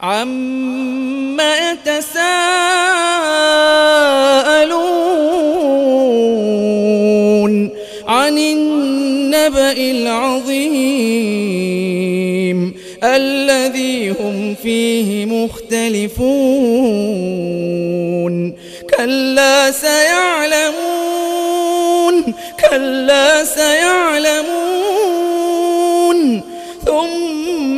عما يتساءلون عن النبأ العظيم الذي هم فيه مختلفون كلا سيعلمون كلا سيعلمون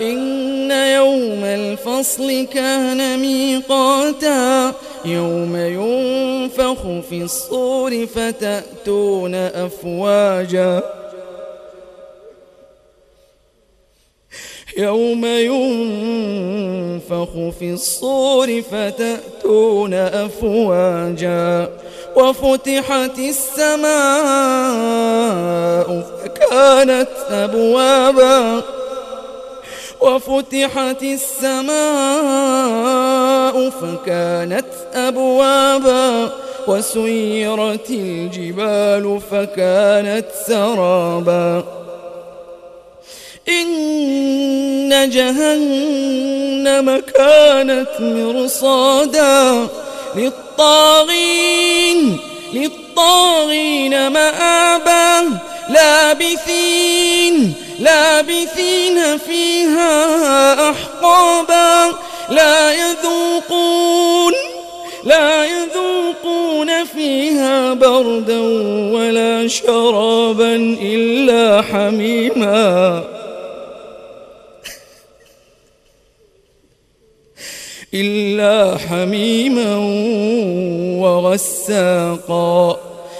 إن يوم الفصل كان ميقاتا يوم ينفخ في الصور فتأتون أفواجا يوم ينفخ في الصور فتأتون أفواجا وفتحت السماء فكانت أبوابا وفتحت السماء فكانت أبوابا وسيرت الجبال فكانت سرابا. إن جهنم كانت مرصادا للطاغين للطاغين مآبا لابثين. لابثين فيها أحقابا لا يذوقون لا يذوقون فيها بردا ولا شرابا إلا حميما. إلا حميما وغساقا.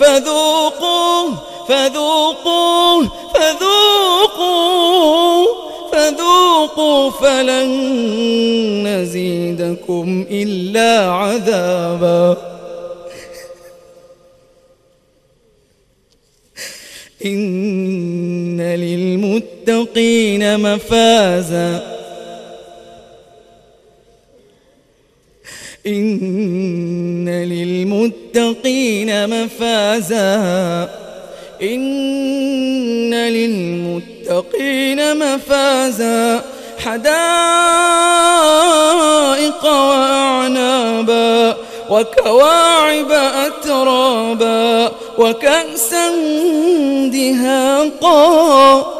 فذوقوه فذوقوه فذوقوه فذوقوا فلن نزيدكم إلا عذابا. إن للمتقين مفازا. إن للمتقين مفازا. إن للمتقين مفازا. حدائق وأعنابا وكواعب أترابا وكأسا دهاقا.